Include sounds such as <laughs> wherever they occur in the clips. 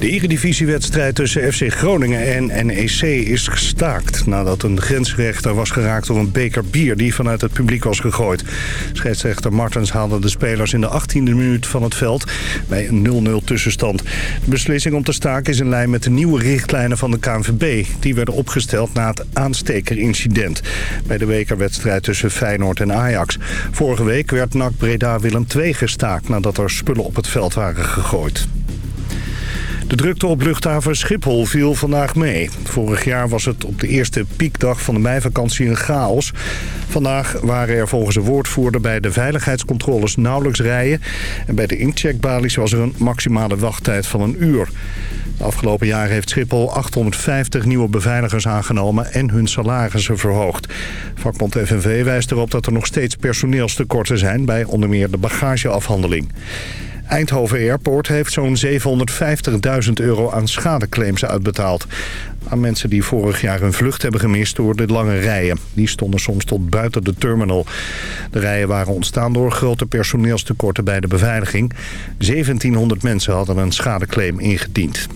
De eredivisiewedstrijd tussen FC Groningen en NEC is gestaakt... nadat een grensrechter was geraakt door een beker bier die vanuit het publiek was gegooid. Scheidsrechter Martens haalde de spelers in de 18e minuut van het veld... bij een 0-0 tussenstand. De beslissing om te staken is in lijn met de nieuwe richtlijnen van de KNVB. Die werden opgesteld na het aanstekerincident... bij de bekerwedstrijd tussen Feyenoord en Ajax. Vorige week werd NAC Breda Willem II gestaakt... nadat er spullen op het veld waren gegooid. De drukte op luchthaven Schiphol viel vandaag mee. Vorig jaar was het op de eerste piekdag van de meivakantie een chaos. Vandaag waren er volgens een woordvoerder bij de veiligheidscontroles nauwelijks rijen. En bij de incheckbalies was er een maximale wachttijd van een uur. De afgelopen jaren heeft Schiphol 850 nieuwe beveiligers aangenomen en hun salarissen verhoogd. Vakbond FNV wijst erop dat er nog steeds personeelstekorten zijn bij onder meer de bagageafhandeling. Eindhoven Airport heeft zo'n 750.000 euro aan schadeclaims uitbetaald. Aan mensen die vorig jaar hun vlucht hebben gemist door de lange rijen. Die stonden soms tot buiten de terminal. De rijen waren ontstaan door grote personeelstekorten bij de beveiliging. 1700 mensen hadden een schadeclaim ingediend.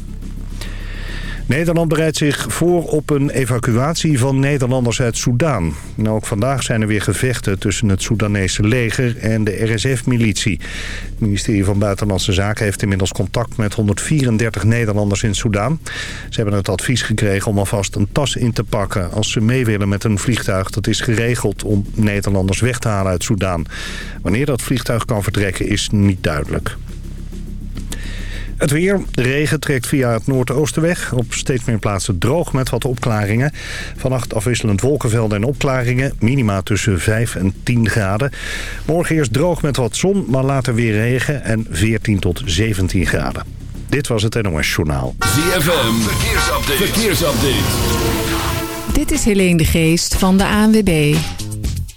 Nederland bereidt zich voor op een evacuatie van Nederlanders uit Soedan. Nou, ook vandaag zijn er weer gevechten tussen het Soedanese leger en de RSF-militie. Het ministerie van Buitenlandse Zaken heeft inmiddels contact met 134 Nederlanders in Soedan. Ze hebben het advies gekregen om alvast een tas in te pakken als ze mee willen met een vliegtuig. Dat is geregeld om Nederlanders weg te halen uit Soedan. Wanneer dat vliegtuig kan vertrekken is niet duidelijk. Het weer. De regen trekt via het noordoosten weg. Op steeds meer plaatsen droog met wat opklaringen. Vannacht afwisselend wolkenvelden en opklaringen. Minima tussen 5 en 10 graden. Morgen eerst droog met wat zon, maar later weer regen en 14 tot 17 graden. Dit was het NOS Journaal. ZFM. Verkeersupdate. Verkeersupdate. Dit is Helene de Geest van de ANWB.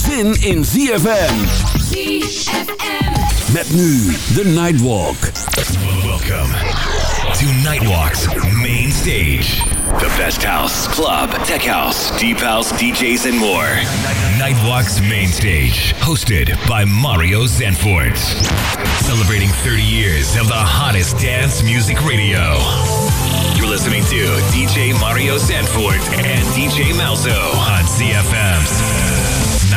zin in ZFM. ZFM. Met nu de Nightwalk. Welcome to Nightwalk's main stage. The best house, club, tech house, deep house, DJs, and more. Nightwalk's main stage, hosted by Mario Zanfort. Celebrating 30 years of the hottest dance music radio. You're listening to DJ Mario Sanford and DJ Malzo on CFM's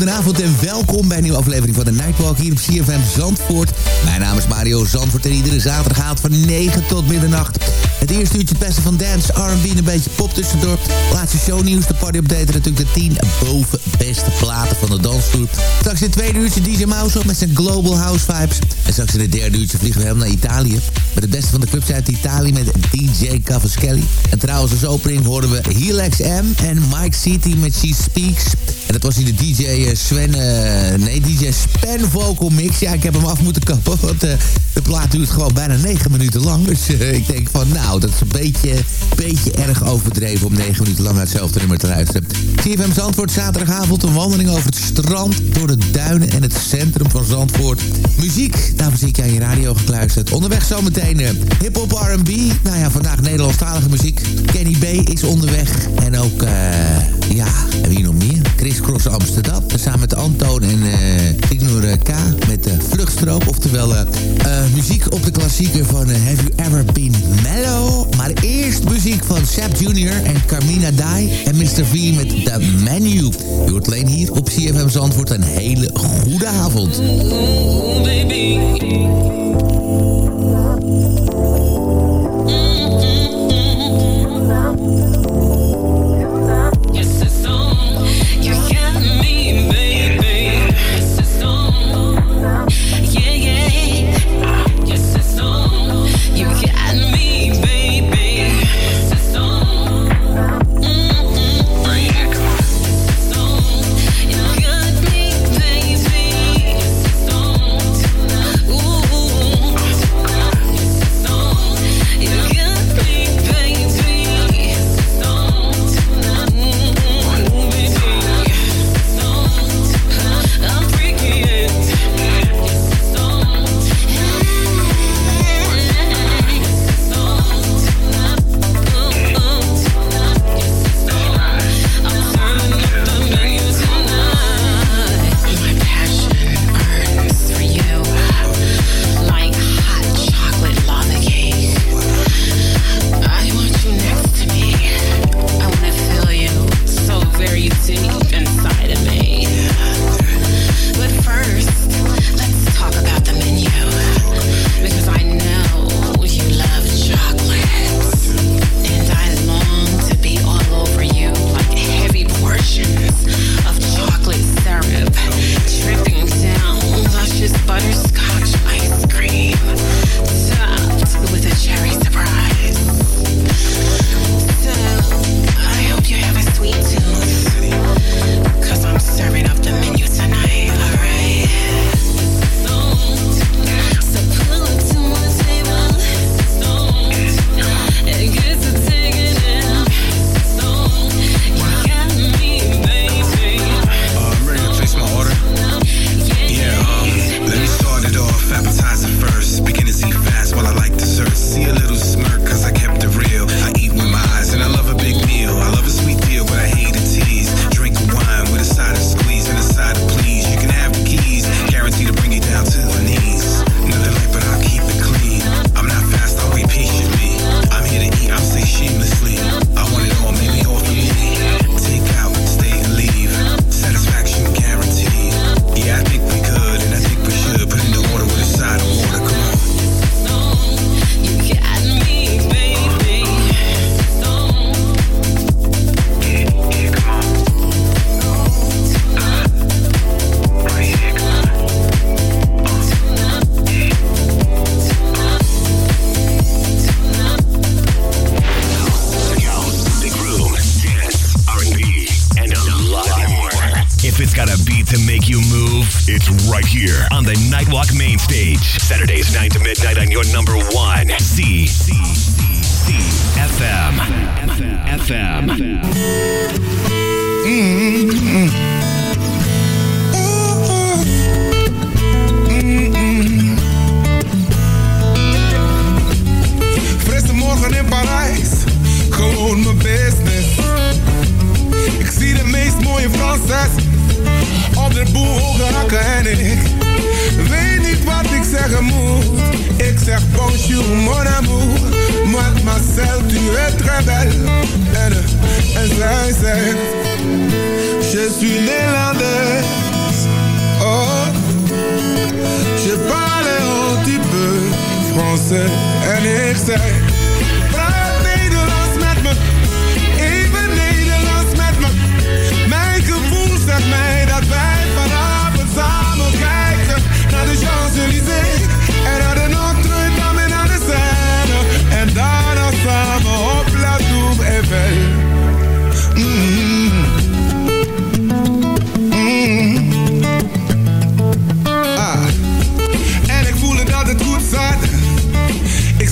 Goedenavond en welkom bij een nieuwe aflevering van de Nightwalk hier op CFM Zandvoort. Mijn naam is Mario Zandvoort en iedere zaterdag gaat van 9 tot middernacht. Het eerste uurtje het van dance, R&B en een beetje pop tussendoor. Laatste shownieuws, de party update natuurlijk de 10 boven beste platen van de dansvloer. Straks in het tweede uurtje DJ Mouse met zijn Global House Vibes. En straks in het derde uurtje vliegen we helemaal naar Italië. Met het beste van de clubs uit Italië met DJ Cavaschelli. En trouwens als opening hoorden we Helix M en Mike City met She Speaks. En dat was hier de DJ eh, Sven, uh, nee DJ Span Vocal Mix. Ja, ik heb hem af moeten kappen, want uh, de plaat duurt gewoon bijna 9 minuten lang. Dus ik denk van nou, dat is een beetje, beetje erg overdreven om 9 minuten lang hetzelfde nummer te luisteren. CFM Zandvoort, zaterdagavond een wandeling over het strand, door de duinen en het centrum van Zandvoort. Muziek, daarvoor zie ik aan je radio gekluisterd. Onderweg zometeen uh, hip-hop R&B. Nou ja, vandaag Nederlandstalige muziek. Kenny B is onderweg. En ook, ja, hebben we hier nog meer? Chris Cross Amsterdam. Samen met Antoon en uh, Ignor K. Met uh, Vluchtstroop. Oftewel muziek op de klassieker van Have You Ever Been Mellow. Maar eerst muziek van Sap Jr. en Carmina Dai. En Mr. V met The Menu. Je hoort hier op CFM Zandvoort een hele goede avond. Baby. Je suis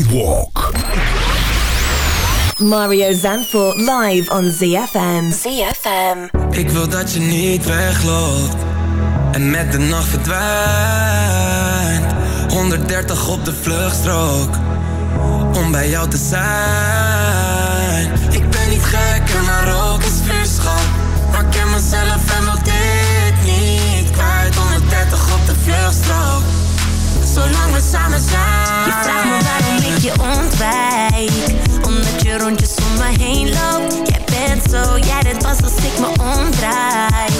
Nightwalk. Mario Zanfort live on ZFM. ZFM. Ik wil dat je niet wegloopt en met de nacht verdwijnt. 130 op de vluchtstrook om bij jou te zijn. Ik ben niet gek en maar ook is vuurschap. Maar ik ken mezelf en wil dit niet kwijt. 130 op de vluchtstrook, zolang we samen zijn. Je vraagt me je ontwijk. Omdat je rondjes om me heen loopt. Jij bent zo, jij dit pas als ik me omdraai.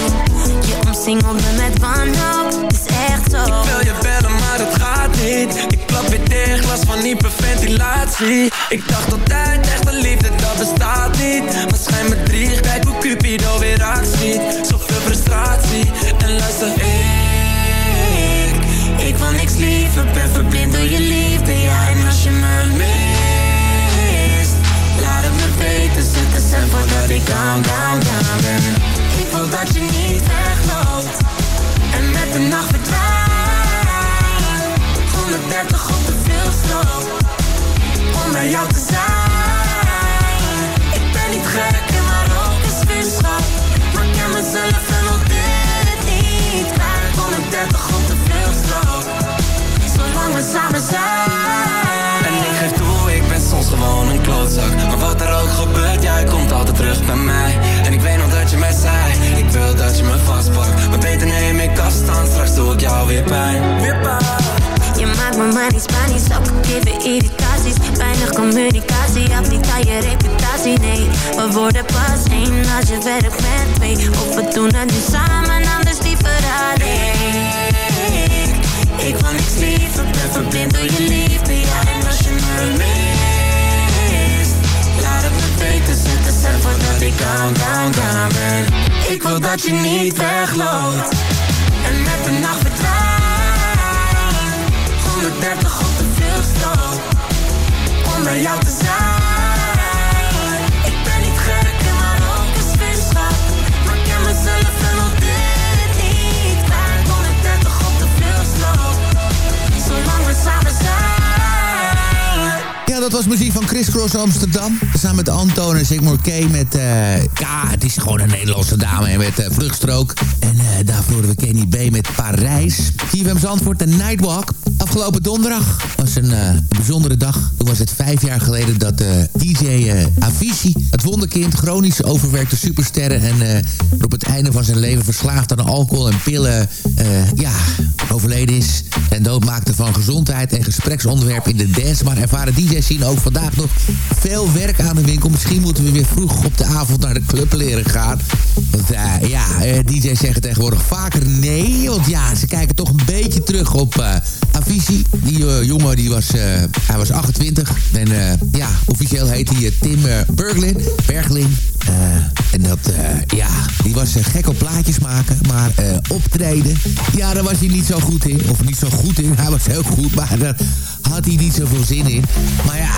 Je omsingelt me met wanhoop, het is echt zo. Ik wil je bellen, maar het gaat niet. Ik klap weer dicht, last van hyperventilatie. Ik dacht altijd, echte liefde, dat bestaat niet. Maar schijn me drie, kijk hoe Cupido weer actie. Zoveel frustratie, en luister, ik Niks liever, ben verblind door je liefde, ja. En als je me mist, laat het me weten. Zet de cent voordat ik down, down, down ben. Ik wil dat je niet wegloopt en met de nacht verdwijnt. 130 op de veelstrook, om bij jou te zijn. Ik ben niet gek en maar ook een vuurschap. Maar ken mezelf en wil dit niet kwijt. 130 op de samen zijn. En ik geef toe, ik ben soms gewoon een klootzak. Maar wat er ook gebeurt, jij komt altijd terug bij mij. En ik weet nog dat je mij zei, ik wil dat je me vastpakt. Maar beter neem ik afstand, straks doe ik jou weer pijn. Weer pijn. Je maakt me maar niet Spanisch, opgegeven irritaties Weinig communicatie, af niet aan je reputatie Nee, we worden pas één als je werkt met twee Of we doen het nu samen, anders liever alleen Ik wil niks liever, ben verblind door je liefde Ja, en als je me mist Laat het me weten, zet de cent voordat ik down, down, down ben. Ik wil dat je niet wegloopt En met de nacht verdwijnt. 130 op de vluchtstrook Om bij jou te zijn dat was muziek van Chris Cross Amsterdam. Samen met Anton en Sigmar K. met... Uh, ja, het is gewoon een Nederlandse dame. met uh, Vluchtstrook. En uh, daarvoor hadden we Kenny B. met Parijs. TVM Zandvoort, de Nightwalk. Afgelopen donderdag was een, een, bijzondere dag. Toen was het vijf jaar geleden dat DJ Avicii... het wonderkind, chronisch overwerkte supersterren... en op het einde van zijn leven verslaafd aan alcohol en pillen... ja, overleden is. En dood maakte van gezondheid en gespreksonderwerp in de dance. Maar ervaren DJ's zien ook vandaag nog veel werk aan de winkel. Misschien moeten we weer vroeg op de avond naar de club leren gaan. Want uh, ja, uh, DJ's zeggen tegenwoordig vaker nee. Want ja, ze kijken toch een beetje terug op uh, Avicii. Die jongen die was, hij was 28. En ja, officieel heet hij Tim Berglin. Berglin. En dat, ja, die was gek op plaatjes maken. Maar optreden, ja, daar was hij niet zo goed in. Of niet zo goed in, <laughs> hij was heel goed. Maar daar had hij niet zoveel zin in. Maar ja,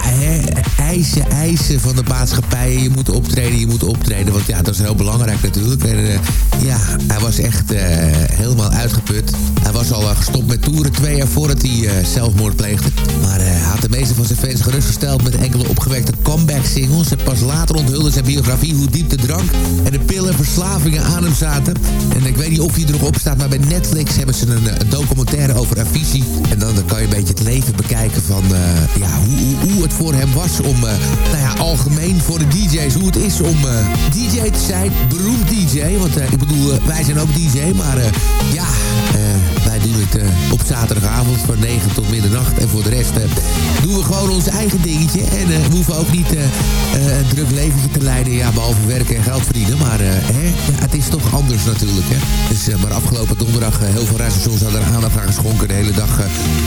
eisen, eisen van de maatschappij. Je moet optreden, je moet optreden. Want ja, dat is heel belangrijk natuurlijk. En ja, hij was echt helemaal uitgeput. Was al uh, gestopt met toeren twee jaar voordat hij zelfmoord pleegde. Maar hij had de meeste van zijn fans gerustgesteld met enkele opgewekte comeback-singles. En pas later onthulde zijn biografie hoe diep de drank en de pillen verslavingen aan hem zaten. En ik weet niet of hij er nog op staat, maar bij Netflix hebben ze een, documentaire over Avicii. En dan, kan je een beetje het leven bekijken van ja, hoe, hoe, het voor hem was om, nou ja, algemeen voor de DJ's, hoe het is om DJ te zijn, beroemd DJ. Want ik bedoel, wij zijn ook DJ, maar ja, wij doen het op zaterdagavond van 9 tot middernacht. En voor de rest doen we gewoon ons eigen dingetje. En we hoeven ook niet een druk leventje te leiden, ja, behalve werken en geld verdienen. Maar hè, het is toch anders natuurlijk, hè. Dus, maar afgelopen donderdag heel veel radiostations hadden er aandacht aan geschonken. De hele dag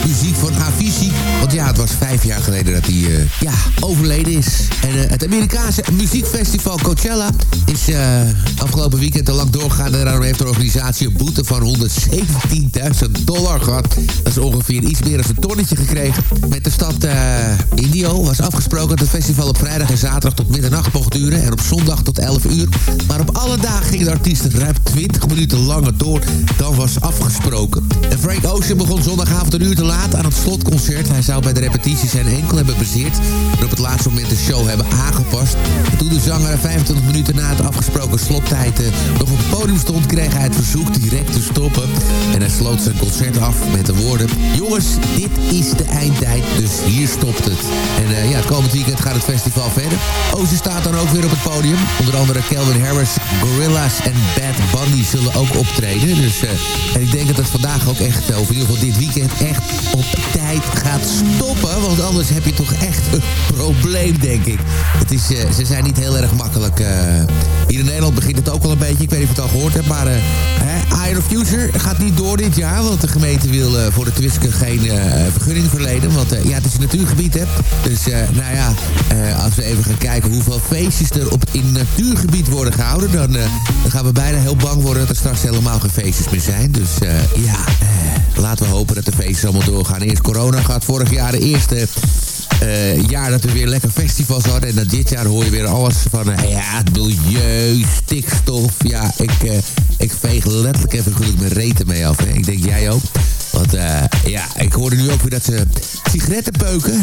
muziek van Avicii. Want ja, het was vijf jaar geleden dat hij ja, overleden is. En het Amerikaanse muziekfestival Coachella is afgelopen weekend al lang doorgegaan. En daarom heeft de organisatie een boete van 117.000 dollar gehad. Dat is ongeveer iets meer dan een tonnetje gekregen. Met de stad Indio was afgesproken dat het festival op vrijdag en zaterdag tot middernacht mocht duren. En op zondag tot 11 uur. Maar op alle dagen gingen de artiesten ruim 20 minuten langer door dan was afgesproken. En Frank Ocean begon zondagavond een uur te laat aan het slotconcert. Hij zou bij de repetities zijn enkel hebben bezeerd. En op het laatste moment de show hebben aangepast. En toen de zanger 25 minuten na het afgesproken slottijd nog op het podium stond... kreeg hij het verzoek direct te stoppen. En hij sloot zijn concert af met de woorden... Jongens, dit is de eindtijd, dus hier stopt het. En uh, ja, het komend weekend gaat het festival verder. Ocean staat dan ook weer op het podium. Onder andere Calvin Harris, Gorillaz en Bad Bunny zullen ook optreden. Dus uh, en ik denk dat het vandaag ook echt, of in ieder geval dit weekend... echt op tijd gaat stoppen. Want anders heb je toch echt een probleem, denk ik. Het is, ze zijn niet heel erg makkelijk. Hier in Nederland begint het ook wel een beetje. Ik weet niet of je het al gehoord hebt. Maar Iron Future gaat niet door dit jaar. Want de gemeente wil voor de Twiske geen vergunning verlenen. Want ja, het is een natuurgebied, hè. Dus nou ja, als we even gaan kijken hoeveel feestjes er op in natuurgebied worden gehouden... Dan, dan gaan we bijna heel bang worden dat er straks helemaal geen feestjes meer zijn. Dus ja, laten we hopen dat de feestjes allemaal doorgaan. Eerst corona gaat vorig jaar de eerste uh, jaar dat we weer lekker festivals hadden. En dan dit jaar hoor je weer alles van... Uh, ja, het milieu, stikstof. Ja, ik, uh, ik veeg letterlijk even goed mijn reten mee af. Hè. Ik denk, jij ook? Want ja, ik hoorde nu ook weer dat ze sigaretten peuken.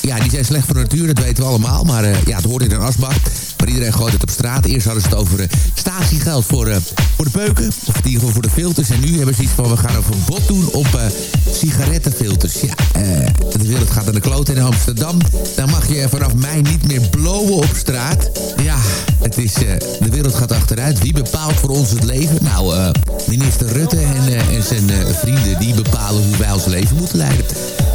ja, die zijn slecht voor de natuur, dat weten we allemaal. Maar ja, het hoort in een asbak. Iedereen gooit het op straat. Eerst hadden ze het over statiegeld voor, voor de peuken. Of in ieder geval voor de filters. En nu hebben ze iets van, we gaan een verbod doen op sigarettenfilters. Ja, de wereld gaat aan de kloot in Amsterdam. Dan mag je vanaf mei niet meer blowen op straat. Ja, het is, uh, de wereld gaat achteruit. Wie bepaalt voor ons het leven? Nou, uh, minister Rutte en, uh, zijn vrienden... die bepalen hoe wij ons leven moeten leiden.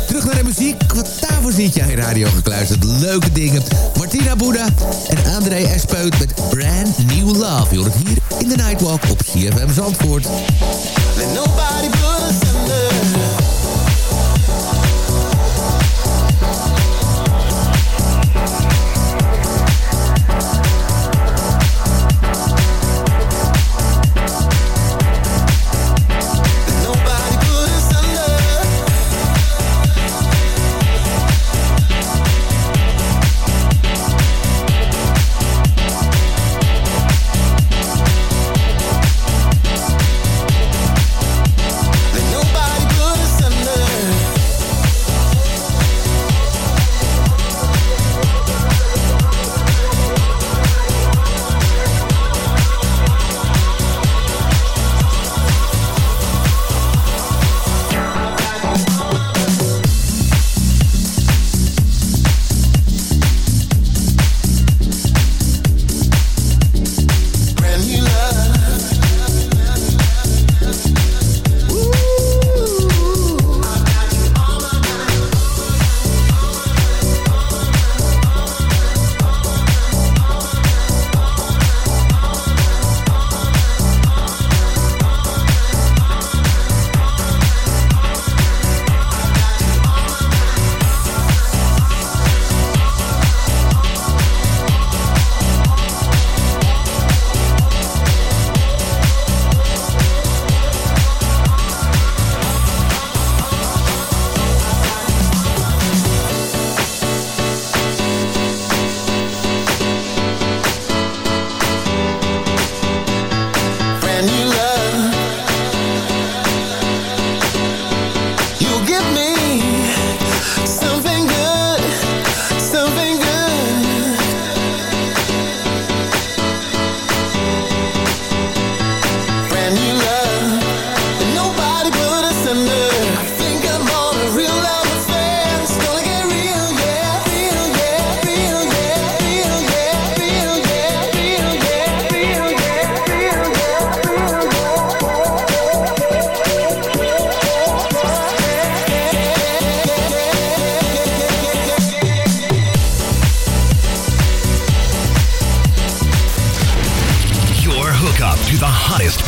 Terug naar de muziek. Wat daarvoor zit jij in radio gekluisterd. Leuke dingen. Martina Boeddha en André Espeut met Brand New Love. Je hoort het hier in de Nightwalk op CFM Zandvoort.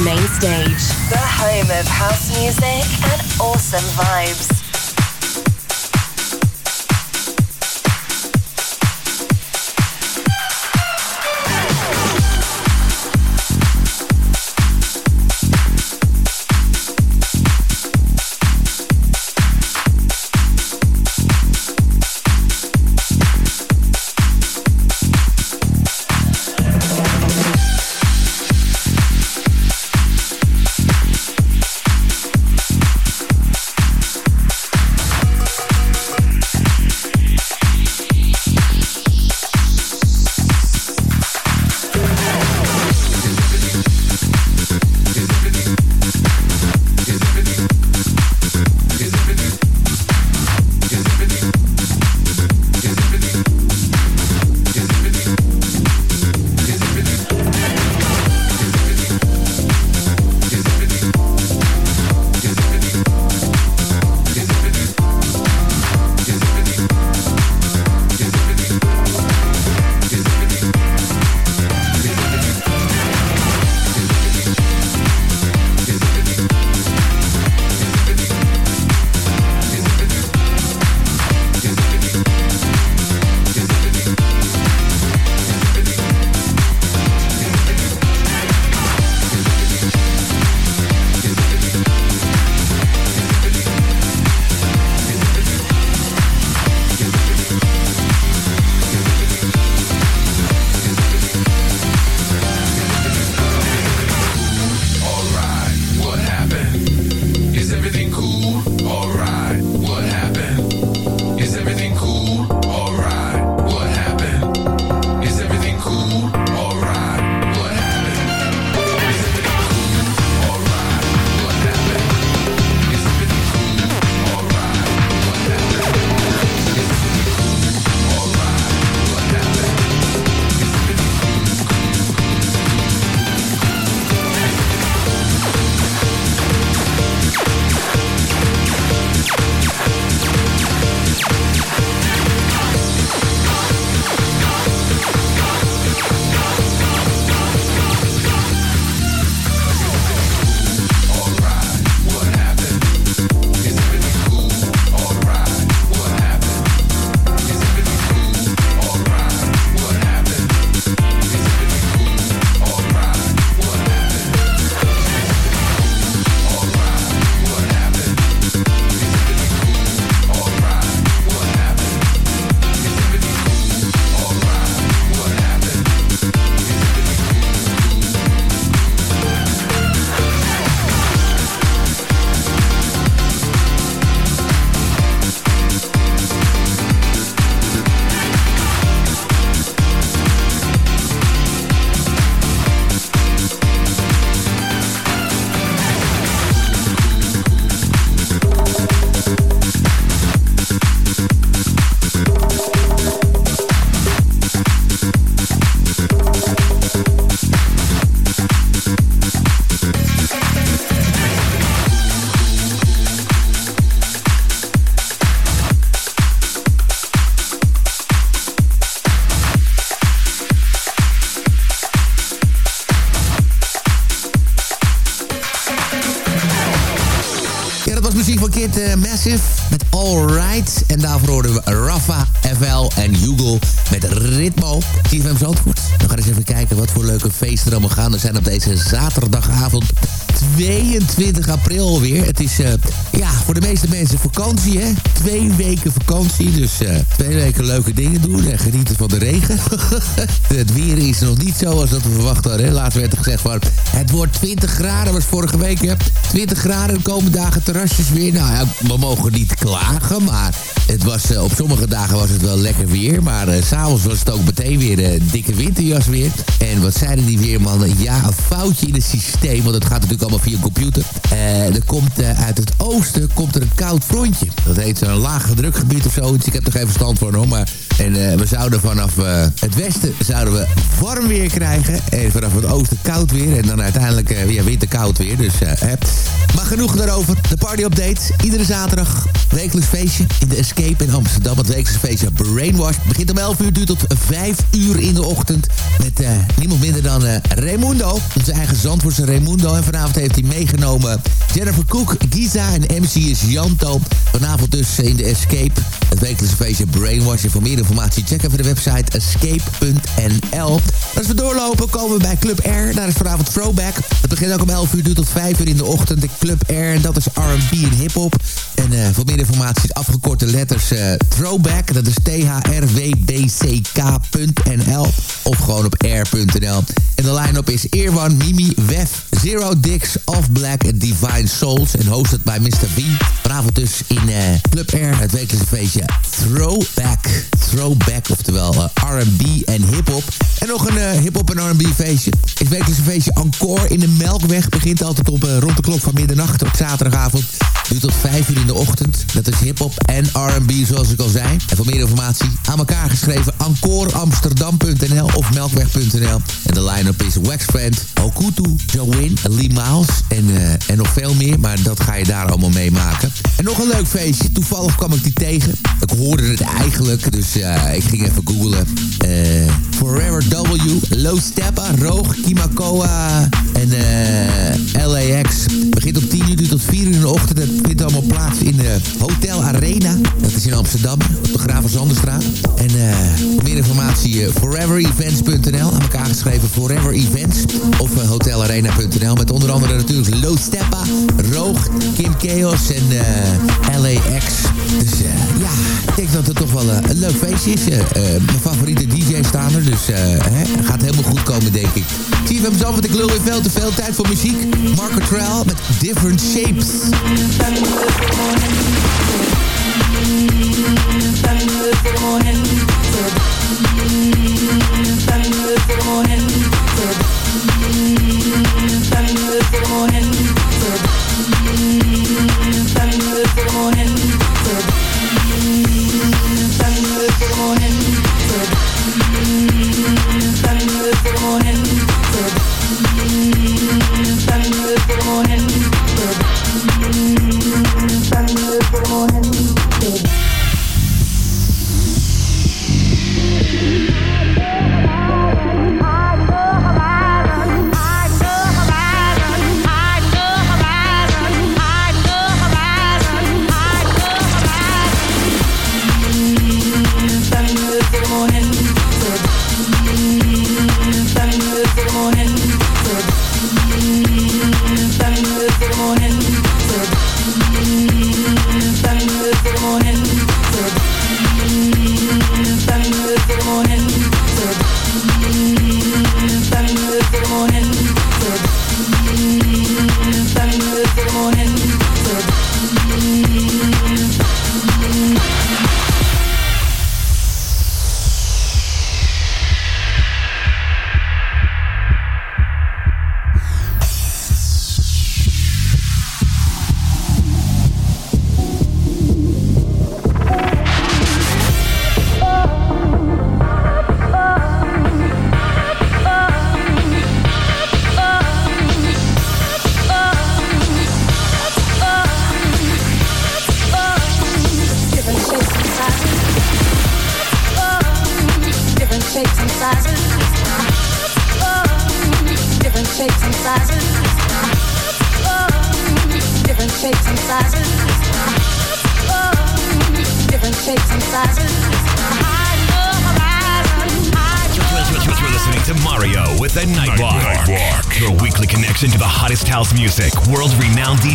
Main Stage, the home of house music and awesome vibes. Zijn op deze zaterdagavond 22 april alweer. Het is uh, ja, voor de meeste mensen vakantie, hè? Twee weken vakantie, dus uh, twee weken leuke dingen doen en genieten van de regen. <laughs> het weer is nog niet zo als dat we verwacht hadden. Hè? Laatst werd er gezegd van, het wordt 20 graden, was vorige week, hè? 20 graden, de komende dagen terrasjes weer. Nou ja, we mogen niet klagen, maar het was, uh, op sommige dagen was het wel lekker weer. Maar uh, s'avonds was het ook meteen weer een dikke winterjas weer. En wat zeiden die weermannen? Ja, een foutje in het systeem, want het gaat natuurlijk allemaal via computer. Uh, er komt uit het oosten komt er een koud frontje. Dat heet een lage drukgebied of zoiets. Ik heb er geen verstand van hoor. Maar, en uh, we zouden vanaf het westen zouden we warm weer krijgen. En vanaf het oosten koud weer. En dan uiteindelijk weer winterkoud weer. Dus maar genoeg daarover. De party update. Iedere zaterdag wekelijks feestje in de Escape in Amsterdam. Het wekelijks feestje Brainwash. Begint om 11 uur, duurt tot 5 uur in de ochtend. Met niemand minder dan Raimundo. Onze eigen Zandvoortse Raimundo. En vanavond heeft hij meegenomen Jennifer Cook, Giza en MC is Janto. Vanavond dus in de Escape. Het wekelijkse feestje Brainwash. Voor meer informatie check even de website escape.nl. Als we doorlopen komen we bij Club R. Daar is vanavond Throwback. Het begint ook om 11 uur, tot 5 uur in de ochtend. De Club R, en dat is R&B en hiphop. En uh, voor meer informatie afgekorte letters uh, Throwback. Dat is T-H-R-W-B-C-K.nl. Of gewoon op r.nl. En de line-up is Earwan, Mimi, Wef, Zero Dix, Off Black en Divine Souls. En hosted bij Mr. B. Vanavond dus in uh, Club Air, het wekelijkse feestje Throwback. Throwback, oftewel uh, R&B en hip-hop. En nog een uh, hip-hop en R&B feestje. Het wekelijkse feestje Encore in de Melkweg. Begint altijd op rond de klok van middernacht op zaterdagavond. Duurt tot 5 uur in de ochtend. Dat is hip-hop en R&B, zoals ik al zei. En voor meer informatie aan elkaar geschreven encoreamsterdam.nl of melkweg.nl. En de line-up is Waxfriend, Okutu, Join, Lee Miles en, en nog veel meer. Maar dat ga je daar allemaal meemaken. En nog een leuk feestje. Toevallig kwam ik die tegen. Ik hoorde het eigenlijk, dus uh, ik ging even googlen. Uh, Forever W, Low Steppa, Roog, Kimakoa en LAX. Begint om 10 uur, tot 4 uur in de ochtend. Het vindt allemaal plaats in de Hotel Arena. Dat is in Amsterdam, op de Gravenzanderstraat. En voor meer informatie foreverevents.nl. Aan elkaar geschreven Forever Events. Of hotelarena.nl. Met onder andere natuurlijk Low Steppa, Roog, Kim Chaos en uh, LAX. Dus uh, ja, ik denk dat het toch wel uh, een leuk feestje is. mijn favoriete DJ's staan er, dus hè, gaat helemaal goed komen, denk ik. Zo, want ik lul weer veel te veel tijd voor muziek. Mark Trail met Different Shapes.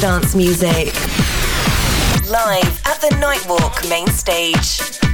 Dance music. Live at the Nightwalk main stage.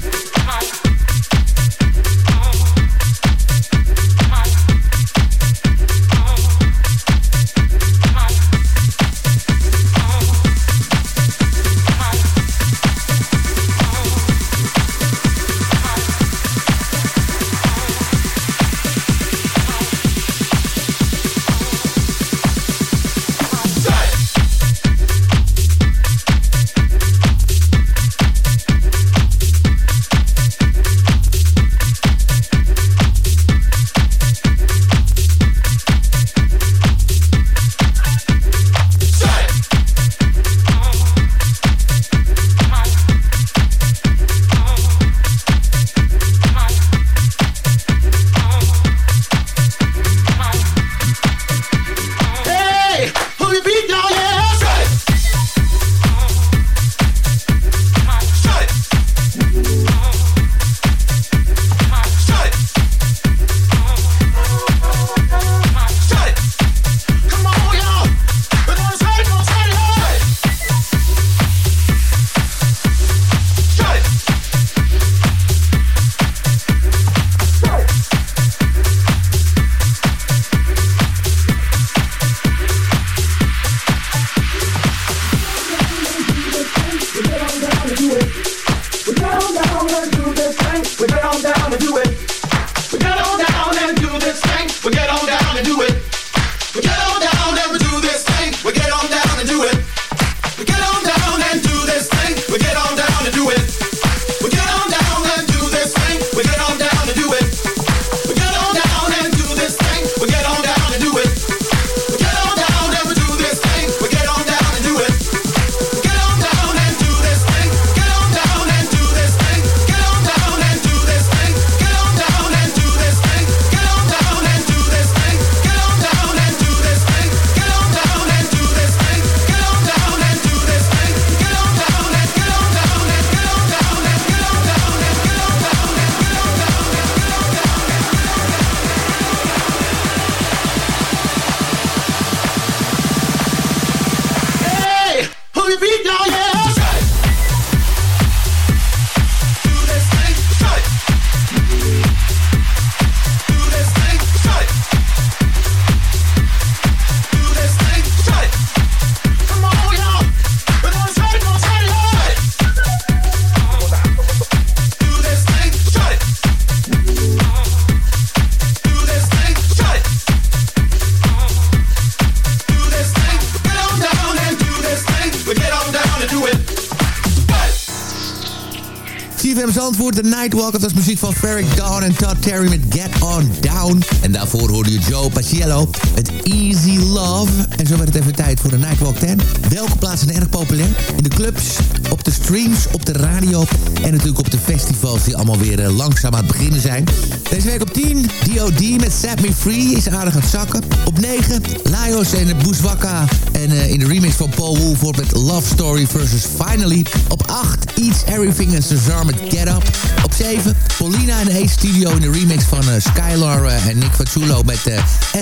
Zandvoort, The Nightwalk. Dat was muziek van Ferric Dawn en Todd Terry met Get On Down. En daarvoor hoorde je Joe Paciello met Easy Love. En zo werd het even tijd voor de Nightwalk 10. Welke plaatsen zijn erg populair? In de clubs, op de streams, op de radio... en natuurlijk op de festivals die allemaal weer uh, langzaam aan het beginnen zijn. Deze week op 10, D.O.D. met Set Me Free is aardig aan het zakken. Op 9, Laios en Bouswaka. En uh, in de remix van Paul Woolford met Love Story versus Finally. Op 8, Eats Everything en Cesar met Get Up. Op 7, Paulina en Ace Studio in de remix van uh, Skylar uh, en Nick Faciulo met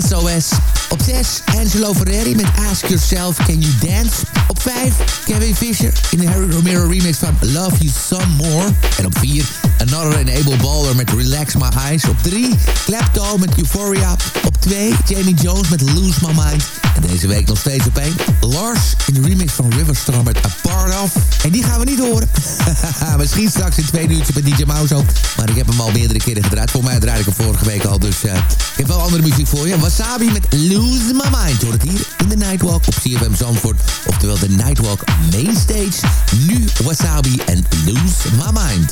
SOS. Op 6, Angelo Ferreri met Ask Yourself, Can You Dance? Op 5, Kevin Fisher in de Harry Romero remix van Love You Some More. En op 4, Another Enable Baller met Relax My Eyes. Op 3, Clapto met Euphoria. Op 2, Jamie Jones met Lose My Mind. Deze week nog steeds op 1, Lars in de remix van Riverstorm met A Part Of. En die gaan we niet horen. <laughs> Misschien straks in twee uurtjes met DJ ook. Maar ik heb hem al meerdere keren gedraaid. Voor mij draaide ik hem vorige week al. Dus uh, ik heb wel andere muziek voor je. Wasabi met Lose My Mind. Hoor het hier in de Nightwalk op CFM Zandvoort. Oftewel de Nightwalk Mainstage. Nu Wasabi en Lose My Mind.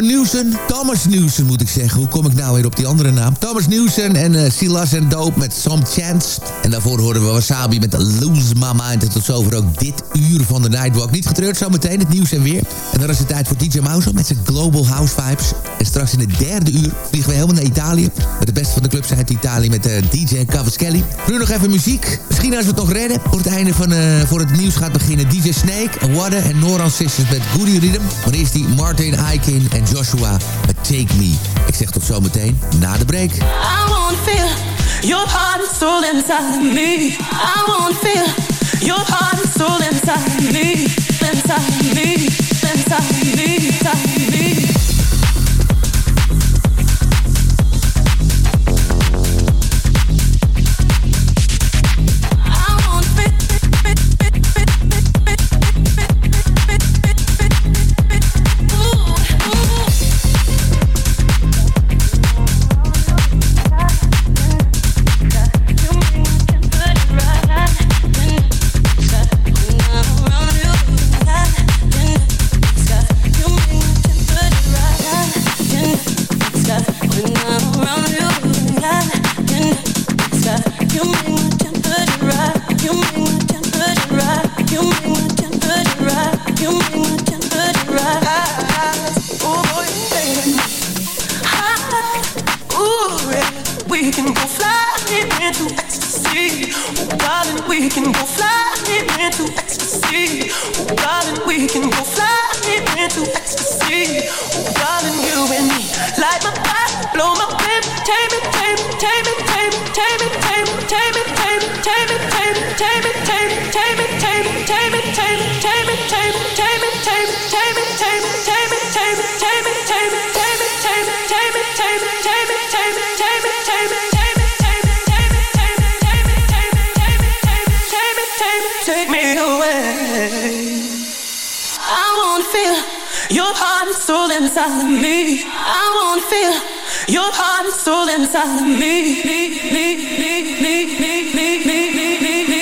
Newson, Thomas Newson moet ik zeggen. Hoe kom ik nou weer op die andere naam? Thomas Newson en uh, Silas en Dope met Some Chance. En daarvoor horen we Wasabi met Lose My Mind. En tot zover ook dit uur van de Nightwalk. Niet getreurd, zometeen het nieuws en weer. En dan is het tijd voor DJ Mouse met zijn Global House Vibes. En straks in het derde uur vliegen we helemaal naar Italië. Met de beste van de clubs uit Italië met uh, DJ Cavaschelli. Nu nog even muziek. Misschien als we het nog redden. Voor het einde van uh, voor het nieuws gaat beginnen DJ Snake, Wadde en Noran Sisters met Goody Rhythm. Maar eerst die Martin Aiken en Joshua met Take Me. Ik zeg tot zometeen na de break. I wanna feel your heart and soul inside me. I wanna feel your heart and soul inside me. Inside me. Inside me. Inside me. inside of me. I wanna feel your heart and soul inside of me. me, me, me, me, me, me, me, me, me.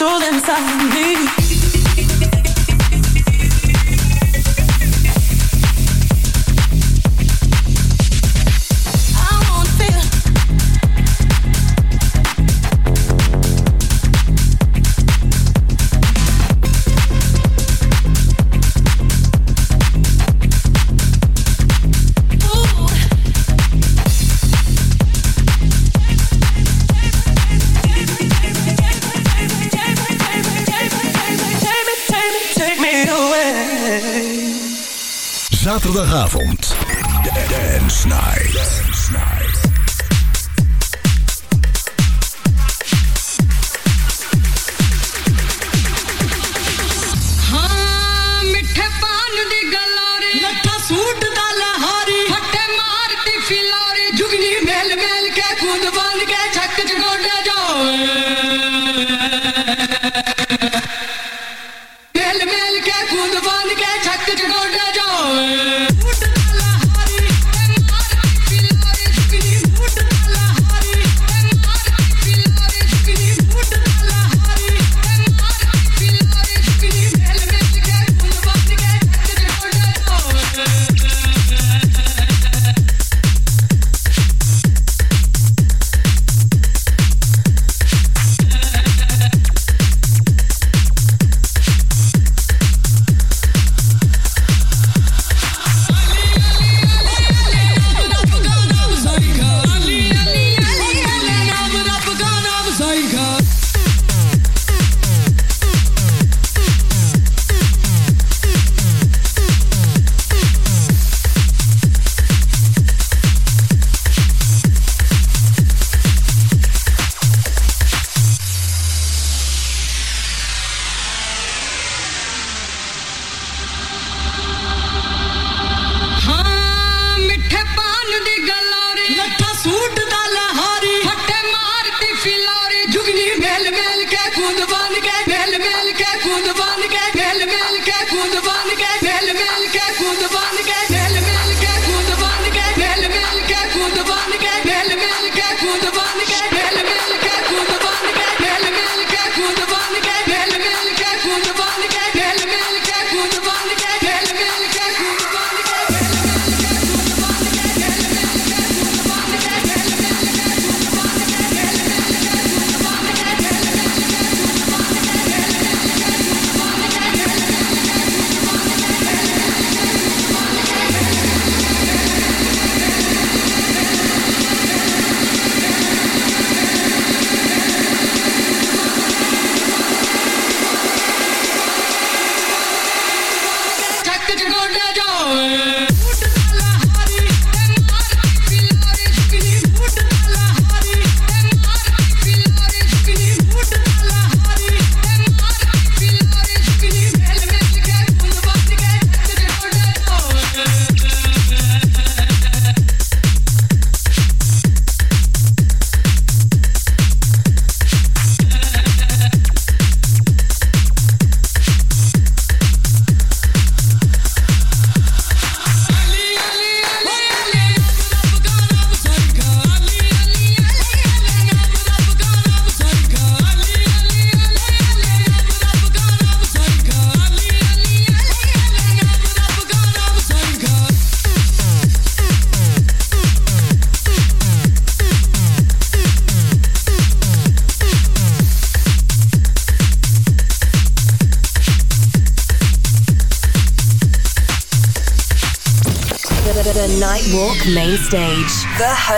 Soul inside of me. Zaterdagavond.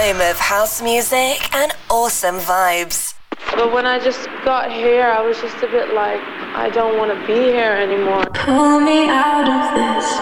Home of house music and awesome vibes. But when I just got here, I was just a bit like, I don't want to be here anymore. Pull me out of this.